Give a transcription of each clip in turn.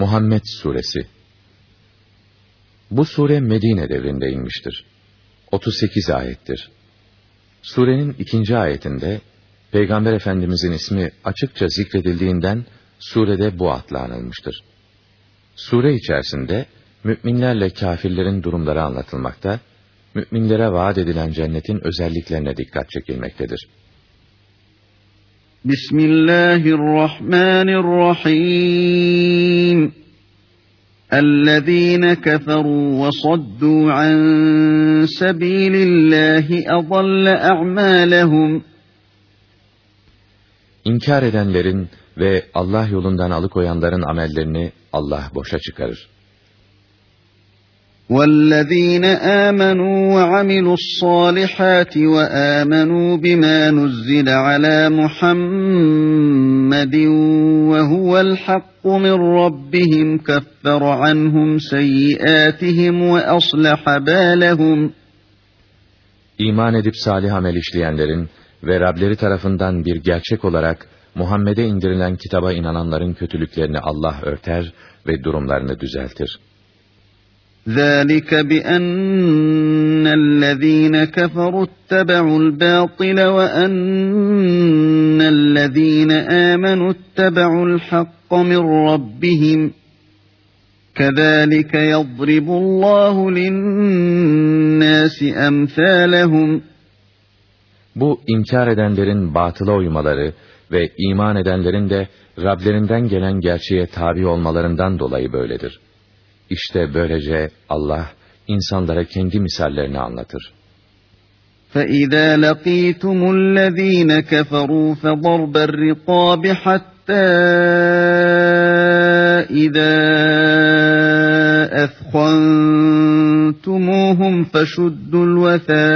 Muhammed Suresi Bu sure Medine devrinde inmiştir. 38 ayettir. Surenin ikinci ayetinde, Peygamber Efendimizin ismi açıkça zikredildiğinden, surede bu adla anılmıştır. Sure içerisinde, müminlerle kafirlerin durumları anlatılmakta, müminlere vaat edilen cennetin özelliklerine dikkat çekilmektedir. Bismillahirrahmanirrahim. الذين كفروا وصدوا عن سبيل الله أضل أعمالهم İnkar edenlerin ve Allah yolundan alıkoyanların amellerini Allah boşa çıkarır. وَالَّذ۪ينَ آمَنُوا وَعَمِلُوا الصَّالِحَاتِ وَآمَنُوا بِمَا نُزِّلَ عَلَى مُحَمَّدٍ وَهُوَ الْحَقُّ مِنْ رَبِّهِمْ كَفَّرَ عَنْهُمْ سَيِّئَاتِهِمْ وَأَصْلَحَ بَالَهُمْ İman edip salih amel işleyenlerin ve Rableri tarafından bir gerçek olarak Muhammed'e indirilen kitaba inananların kötülüklerini Allah örter ve durumlarını düzeltir. ذلك بأن الذين كفروا اتبعوا الباطل وأن الذين آمنوا اتبعوا الحق من ربهم كذلك يضرب الله للناس أمثالهم Bu inkar edenlerin batıla uymaları ve iman edenlerin de Rablerinden gelen gerçeğe tabi olmalarından dolayı böyledir. İşte böylece Allah insanlara kendi misallerini anlatır. فَإِذَا لَقِيتُمُ الَّذ۪ينَ كَفَرُوا فَضَرْبَ الرِّقَابِ حَتَّى إِذَا أَثْخَنْتُمُوهُمْ فَشُدُّوا الْوَثَاقَ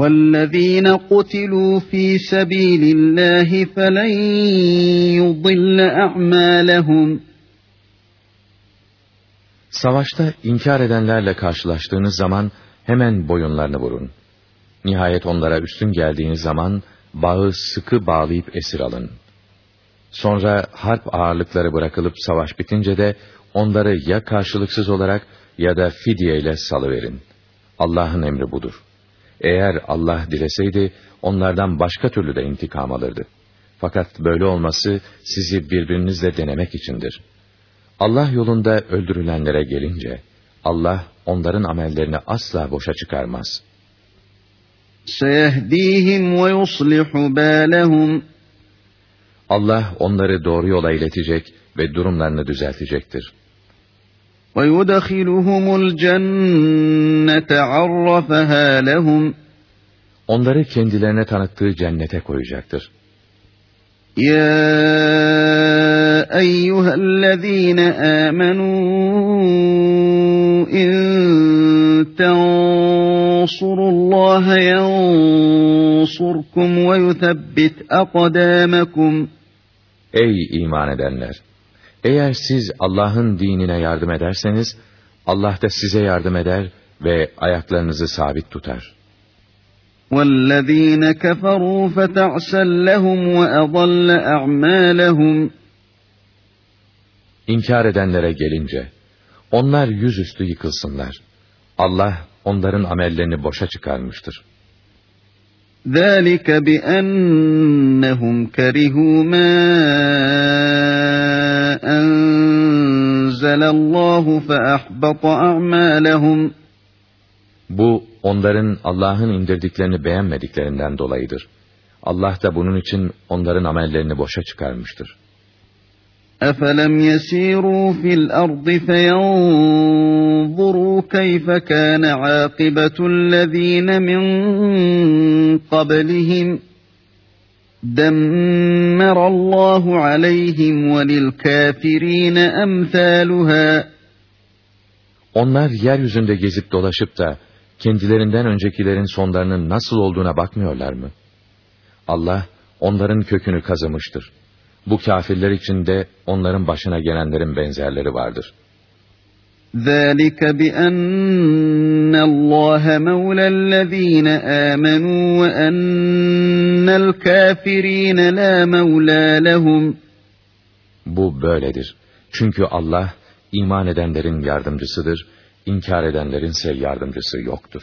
وَالَّذ۪ينَ قُتِلُوا ف۪ي سَب۪يلِ اللّٰهِ فَلَنْ يُضِلَّ أَعْمَالَهُمْ Savaşta inkar edenlerle karşılaştığınız zaman hemen boyunlarını vurun. Nihayet onlara üstün geldiğiniz zaman bağı sıkı bağlayıp esir alın. Sonra harp ağırlıkları bırakılıp savaş bitince de onları ya karşılıksız olarak ya da fidye ile salıverin. Allah'ın emri budur.'' Eğer Allah dileseydi onlardan başka türlü de intikam alırdı. Fakat böyle olması sizi birbirinizle denemek içindir. Allah yolunda öldürülenlere gelince Allah onların amellerini asla boşa çıkarmaz. Seyehdihim ve yuslihu balehum. Allah onları doğru yola iletecek ve durumlarını düzeltecektir. وَيُدَخِلُهُمُ الْجَنَّةَ عَرَّفَهَا لَهُمْ Onları kendilerine tanıttığı cennete koyacaktır. يا أيها الذين آمنوا إن تنصروا الله ينصركم ويثبت أقدامكم Ey iman edenler! Eğer siz Allah'ın dinine yardım ederseniz, Allah da size yardım eder ve ayaklarınızı sabit tutar. وَالَّذ۪ينَ كَفَرُوا فَتَعْسًا لَهُمْ وَأَضَلَّ أَعْمَالَهُمْ İnkar edenlere gelince, onlar yüzüstü yıkılsınlar. Allah onların amellerini boşa çıkarmıştır. ذَٰلِكَ بِأَنَّهُمْ كَرِهُوا مَا أَنزَلَ اللّٰهُ فَأَحْبَطَ أَعْمَالَهُمْ Bu, onların Allah'ın indirdiklerini beğenmediklerinden dolayıdır. Allah da bunun için onların amellerini boşa çıkarmıştır. أَفَلَمْ يَسِيرُوا فِي الْأَرْضِ فَيَنْظُرُوا كَيْفَ كَانَ عَاقِبَةُ الَّذ۪ينَ مِنْ قَبْلِهِمْ دَمَّرَ اللّٰهُ عَلَيْهِمْ وَلِلْكَافِر۪ينَ أَمْثَالُهَا Onlar yeryüzünde gezip dolaşıp da kendilerinden öncekilerin sonlarının nasıl olduğuna bakmıyorlar mı? Allah onların kökünü kazımıştır. Bu kafirler için de onların başına gelenlerin benzerleri vardır. ذَٰلِكَ بِأَنَّ اللّٰهَ مَوْلَى الَّذ۪ينَ آمَنُوا وَأَنَّ الْكَافِر۪ينَ لَا مَوْلَى لَهُمْ Bu böyledir. Çünkü Allah iman edenlerin yardımcısıdır, inkar edenlerin ise yardımcısı yoktur.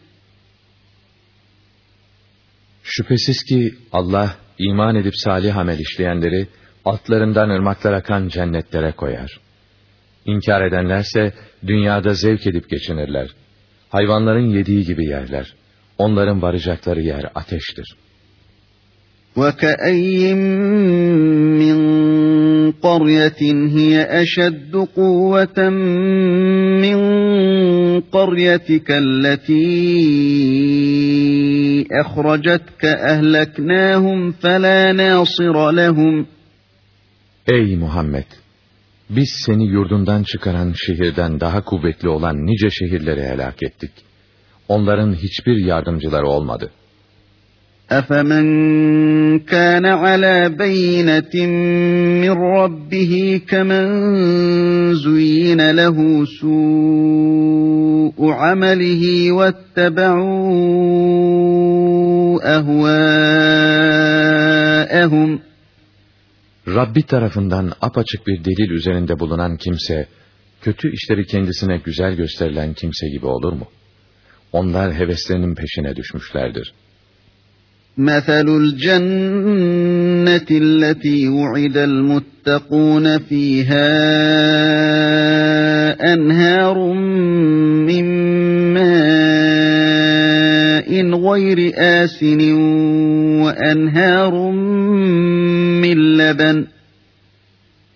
Şüphesiz ki Allah iman edip salih amel işleyenleri altlarından ırmaklar akan cennetlere koyar. İnkar edenlerse dünyada zevk edip geçinirler. Hayvanların yediği gibi yerler. Onların varacakları yer ateştir.'' وَكَأَيِّن مِّن قَرْيَةٍ هِيَ أَشَدُّ قُوَّةً مِّن قَرْيَتِكَ الَّتِي أَخْرَجَتْكَ أَهْلَكْنَاهُمْ فَلَا نَاصِرَ لَهُمْ Ey Muhammed! Biz seni yurdundan çıkaran şehirden daha kuvvetli olan nice şehirleri helak ettik. Onların hiçbir yardımcıları olmadı.'' أفمن كان على بينة من ربه كمن زين له سوء عمله واتبعوا أهواءهم Rabbi tarafından apaçık bir delil üzerinde bulunan kimse, kötü işleri kendisine güzel gösterilen kimse gibi olur mu? Onlar heveslerinin peşine düşmüşlerdir. مثل الجنة التي وعد المتقون فيها أنهار من ماء غير آسن وأنهار من لبن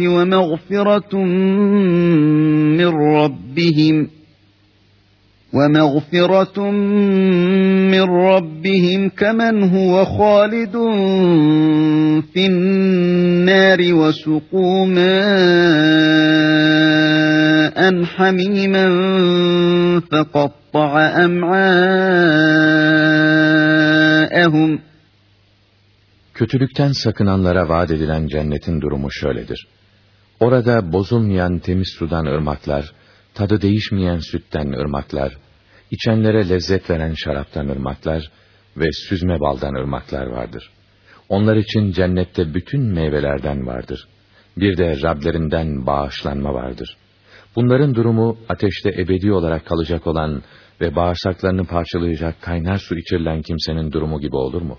ومغفرة من ربهم ومغفرة من ربهم كمن هو خالد في النار وسقوا ماء حميما فقطع أمعاءهم Kötülükten sakınanlara vaat edilen cennetin durumu şöyledir. Orada bozulmayan temiz sudan ırmaklar, tadı değişmeyen sütten ırmaklar, içenlere lezzet veren şaraptan ırmaklar ve süzme baldan ırmaklar vardır. Onlar için cennette bütün meyvelerden vardır. Bir de Rablerinden bağışlanma vardır. Bunların durumu ateşte ebedi olarak kalacak olan ve bağırsaklarını parçalayacak kaynar su içirilen kimsenin durumu gibi olur mu?'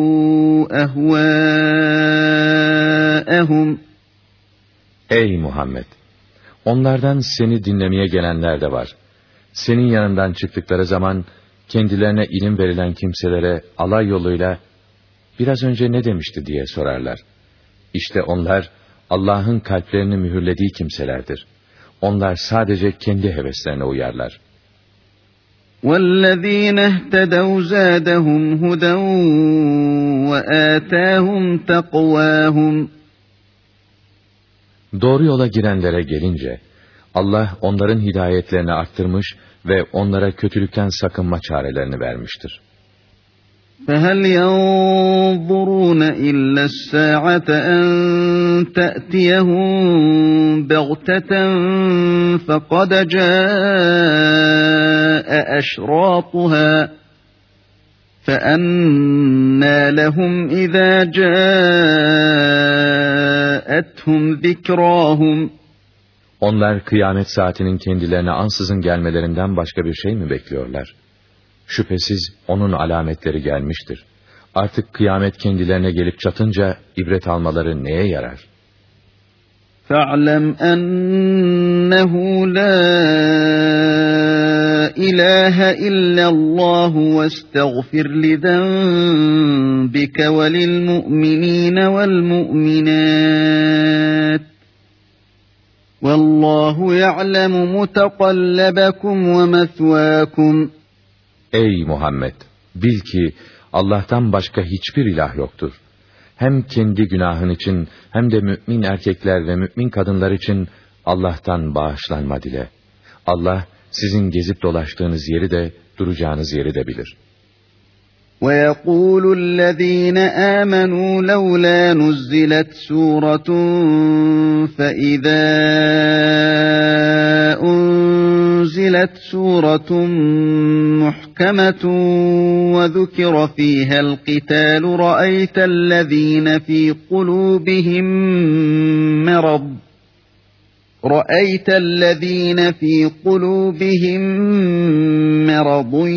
ehvâehum. Ey Muhammed! Onlardan seni dinlemeye gelenler de var. Senin yanından çıktıkları zaman kendilerine ilim verilen kimselere alay yoluyla biraz önce ne demişti diye sorarlar. İşte onlar Allah'ın kalplerini mühürlediği kimselerdir. Onlar sadece kendi heveslerine uyarlar.'' وَالَّذ۪ينَ اهْتَدَوْا زَادَهُمْ هُدًى وَآتَاهُمْ تَقْوَاهُمْ Doğru yola girenlere gelince, Allah onların hidayetlerini arttırmış ve onlara kötülükten sakınma çarelerini vermiştir. فَهَلْ يَنْظُرُونَ إِلَّا السَّاعَةَ أَنْ تَأْتِيَهُمْ بَغْتَةً فَقَدْ جَاءَ أَشْرَاطُهَا فَأَنَّى لَهُمْ إِذَا جَاءَتْهُمْ ذِكْرَاهُمْ Onlar kıyamet saatinin kendilerine ansızın gelmelerinden başka bir şey mi bekliyorlar? Şüphesiz onun alametleri gelmiştir. Artık kıyamet kendilerine gelip çatınca ibret almaları neye yarar? فَاعْلَمْ أَنَّهُ لَا إِلَٰهَ إِلَّا اللّٰهُ وَاسْتَغْفِرْ لِذَنْبِكَ وَلِلْمُؤْمِنِينَ وَالْمُؤْمِنَاتِ وَاللّٰهُ يَعْلَمُ مُتَقَلَّبَكُمْ وَمَثْوَاكُمْ Ey Muhammed! Bil ki Allah'tan başka hiçbir ilah yoktur. Hem kendi günahın için hem de mümin erkekler ve mümin kadınlar için Allah'tan bağışlanma dile. Allah sizin gezip dolaştığınız yeri de duracağınız yeri de bilir. وَيَقُولُ الَّذ۪ينَ آمَنُوا لَوْلَا نُزِّلَتْ سُورَةٌ فَإِذَا أُنزِلَتْ سُورَةٌ مُحْكَمَةٌ وَذُكِرَ فِيهَا الْقِتَالُ رَأَيْتَ الَّذ۪ينَ فِي قُلُوبِهِم مَّرَضٌ رأيت الذين في قلوبهم مرض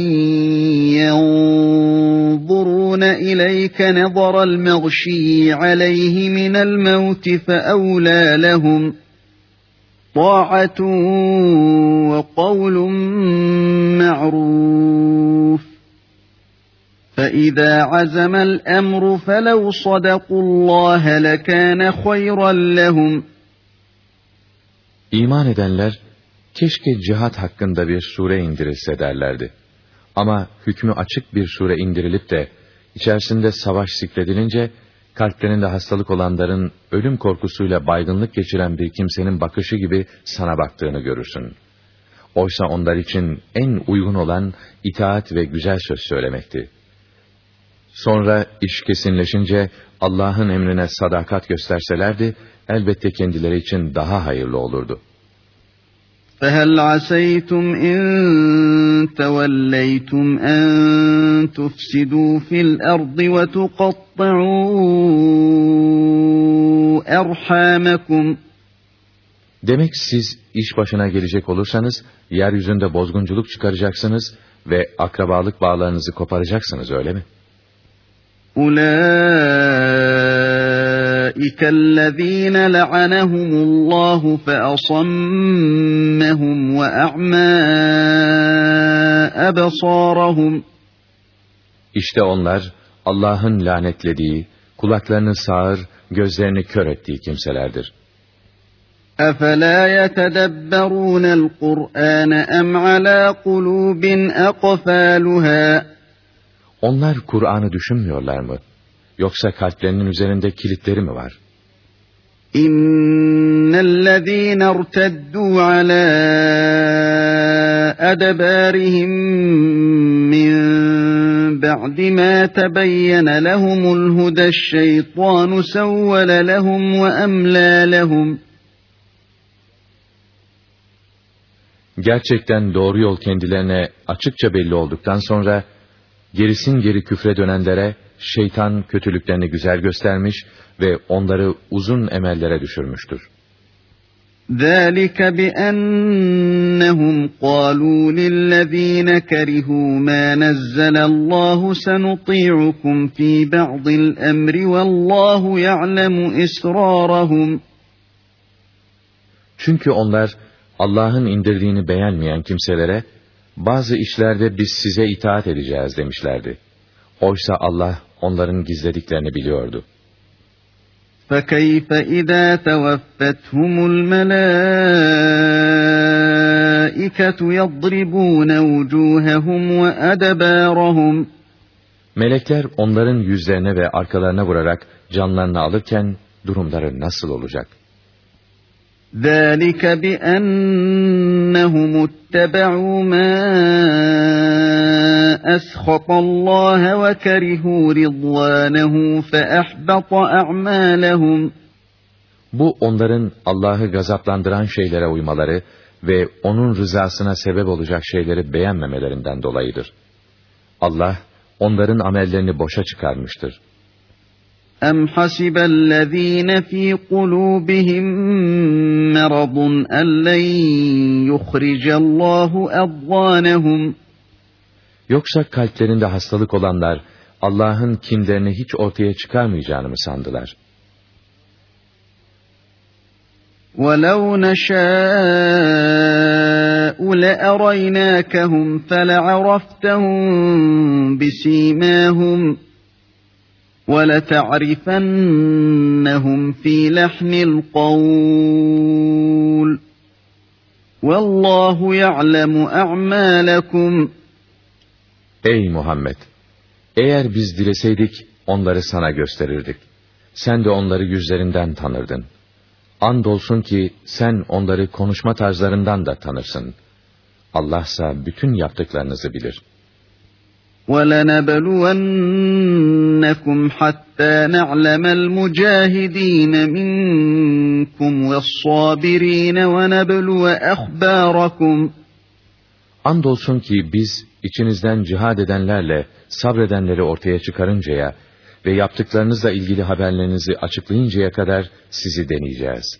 ينظرون إليك نظر المغشي عليه من الموت فأولى لهم طاعة وقول معروف فإذا عزم الأمر فلو صدقوا الله لكان خيرا لهم ۖ İman edenler, keşke cihat hakkında bir sure indirilse derlerdi. Ama hükmü açık bir sure indirilip de, içerisinde savaş zikredilince, kalplerinde hastalık olanların ölüm korkusuyla baygınlık geçiren bir kimsenin bakışı gibi sana baktığını görürsün. Oysa onlar için en uygun olan itaat ve güzel söz söylemekti. Sonra iş kesinleşince Allah'ın emrine sadakat gösterselerdi, elbette kendileri için daha hayırlı olurdu. فَهَلْ عَسَيْتُمْ اِنْ تَوَلَّيْتُمْ اَنْ تُفْسِدُوا فِي الْأَرْضِ وَتُقَطَّعُوا اَرْحَامَكُمْ Demek siz iş başına gelecek olursanız, yeryüzünde bozgunculuk çıkaracaksınız ve akrabalık bağlarınızı koparacaksınız öyle mi? أولئك الذين لعنهم الله فأصمهم وأعمى أبصارهم İşte onlar Allah'ın lanetlediği, kulaklarını sağır, gözlerini kör ettiği kimselerdir. أَفَلَا يَتَدَبَّرُونَ الْقُرْآنَ أَمْ عَلَى قُلُوبٍ أَقْفَالُهَا onlar Kur'an'ı düşünmüyorlar mı? Yoksa kalplerinin üzerinde kilitleri mi var? İnnellezîne irteddû alâ edebârihim min ba'di mâ tebeyyene lehumul hudeşşeytânu sevvele lehum ve emlâ lehum. Gerçekten doğru yol kendilerine açıkça belli olduktan sonra Gerisin geri küfre dönenlere şeytan kötülüklerini güzel göstermiş ve onları uzun emellere düşürmüştür. ذَٰلِكَ بِأَنَّهُمْ قَالُوا لِلَّذ۪ينَ كَرِهُوا مَا نَزَّلَ اللّٰهُ سَنُطِيعُكُمْ ف۪ي بَعْضِ الْأَمْرِ وَاللّٰهُ يَعْلَمُ إِسْرَارَهُمْ Çünkü onlar Allah'ın indirdiğini beğenmeyen kimselere bazı işlerde biz size itaat edeceğiz demişlerdi. Oysa Allah onların gizlediklerini biliyordu. فَكَيْفَ اِذَا تَوَفَّتْهُمُ الْمَلَائِكَةُ يَضْرِبُونَ وُجُوهَهُمْ وَأَدَبَارَهُمْ Melekler onların yüzlerine ve arkalarına vurarak canlarını alırken durumları nasıl olacak? ذَٰلِكَ بِأَنَّهُمُ اتَّبَعُوا مَا أَسْخَطَ اللّٰهَ وَكَرِهُوا رِضْوَانَهُ فَأَحْبَطَ أَعْمَالَهُمْ Bu onların Allah'ı gazaplandıran şeylere uymaları ve onun rızasına sebep olacak şeyleri beğenmemelerinden dolayıdır. Allah onların amellerini boşa çıkarmıştır. أَمْ حَسِبَ الَّذ۪ينَ ف۪ي قُلُوبِهِمْ مَرَضٌ أَنْ لَنْ يُخْرِجَ اللّٰهُ أَضْغَانَهُمْ Yoksa kalplerinde hastalık olanlar, Allah'ın kinlerini hiç ortaya çıkarmayacağını mı sandılar? وَلَوْ نَشَاءُ لَأَرَيْنَاكَهُمْ فَلَعَرَفْتَهُمْ بِسِيمَاهُمْ وَلَتَعْرِفَنَّهُمْ فِي لَحْنِ الْقَوْلِ وَاللّٰهُ يَعْلَمُ أَعْمَالَكُمْ Ey Muhammed! Eğer biz dileseydik, onları sana gösterirdik. Sen de onları yüzlerinden tanırdın. Andolsun ki sen onları konuşma tarzlarından da tanırsın. Allah ise bütün yaptıklarınızı bilir. وَلَنَبَلُوَنَّكُمْ حَتَّى نَعْلَمَ الْمُجَاهِدِينَ مِنْكُمْ وَالصَّابِرِينَ وَنَبْلُوَ أَخْبَارَكُمْ Andolsun ki biz içinizden cihad edenlerle sabredenleri ortaya çıkarıncaya ve yaptıklarınızla ilgili haberlerinizi açıklayıncaya kadar sizi deneyeceğiz.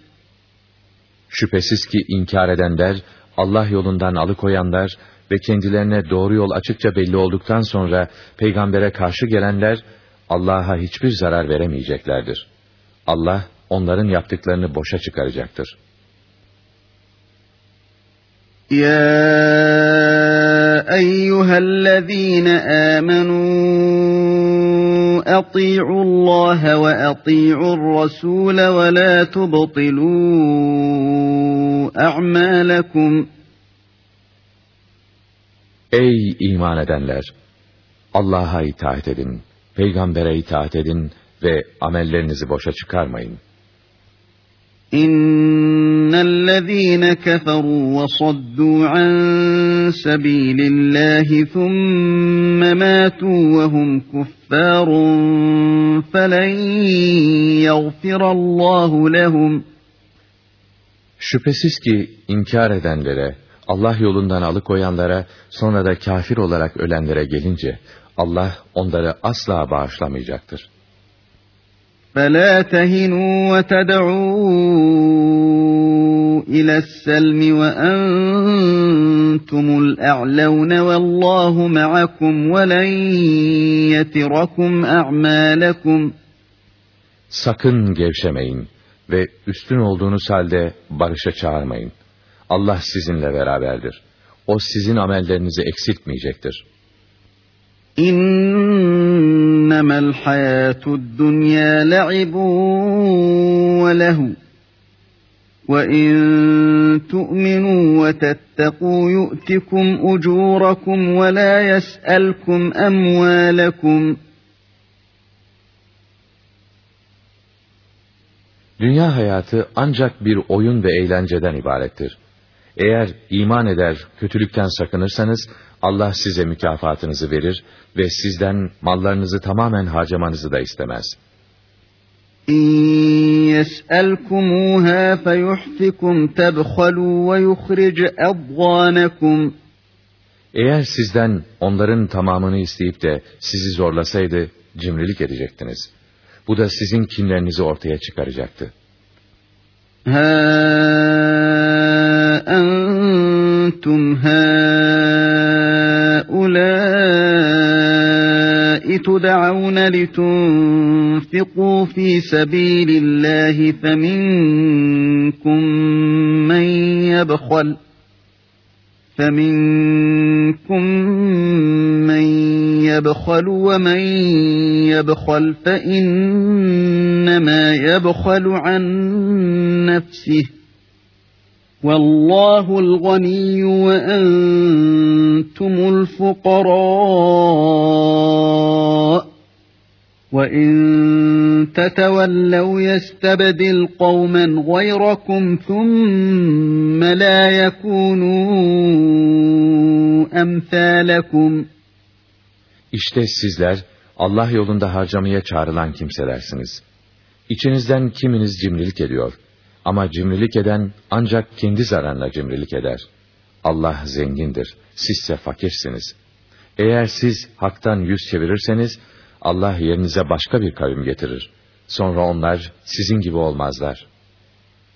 Şüphesiz ki inkar edenler, Allah yolundan alıkoyanlar ve kendilerine doğru yol açıkça belli olduktan sonra peygambere karşı gelenler Allah'a hiçbir zarar veremeyeceklerdir. Allah onların yaptıklarını boşa çıkaracaktır. Ya eyyühellezîne âmenûn أطيعوا الله وأطيعوا الرسول ولا تبطلوا أعمالكم Ey iman edenler! Allah'a itaat edin, peygambere itaat edin ve amellerinizi boşa çıkarmayın. إن الذين كفروا وصدوا عن سبيل الله ثم ماتوا وهم كفار فلن يغفر الله لهم Şüphesiz ki inkar edenlere, Allah yolundan alıkoyanlara, sonra da kafir olarak ölenlere gelince, Allah onları asla bağışlamayacaktır. فَلَا تَهِنُوا وَتَدْعُوا إِلَى السَّلْمِ وَأَنْتُمُ الْأَعْلَوْنَ وَاللّٰهُ مَعَكُمْ وَلَنْ يَتِرَكُمْ أَعْمَالَكُمْ Sakın gevşemeyin ve üstün olduğunuz halde barışa çağırmayın. Allah sizinle beraberdir. O sizin amellerinizi eksiltmeyecektir. إنما الحياة الدنيا لعب وله وإن تؤمنوا وتتقوا يؤتكم أجوركم ولا يسألكم أموالكم Dünya hayatı ancak bir oyun ve eğlenceden ibarettir. Eğer iman eder, kötülükten sakınırsanız, Allah size mükafatınızı verir ve sizden mallarınızı tamamen harcamanızı da istemez. يَسْأَلْكُمُوهَا فَيُحْفِكُمْ تَبْخَلُوا وَيُخْرِجْ أَضْغَانَكُمْ Eğer sizden onların tamamını isteyip de sizi zorlasaydı, cimrilik edecektiniz. Bu da sizin kinlerinizi ortaya çıkaracaktı. Ha entum تدعون لتنفقوا في سبيل الله فمنكم من يبخل فمنكم من يبخل ومن يبخل فإنما يبخل عن نفسه والله الغني وأنتم الفقراء وَاِنْ تَتَوَلَّوْا يَسْتَبْدِلْ قَوْمًا غَيْرَكُمْ ثُمَّ لَا يَكُونُوا أَمْثَالَكُمْ İşte sizler Allah yolunda harcamaya çağrılan kimselersiniz. İçinizden kiminiz cimrilik ediyor. Ama cimrilik eden ancak kendi zararına cimrilik eder. Allah zengindir, sizse fakirsiniz. Eğer siz haktan yüz çevirirseniz, Allah yerinize başka bir kavim getirir. Sonra onlar sizin gibi olmazlar.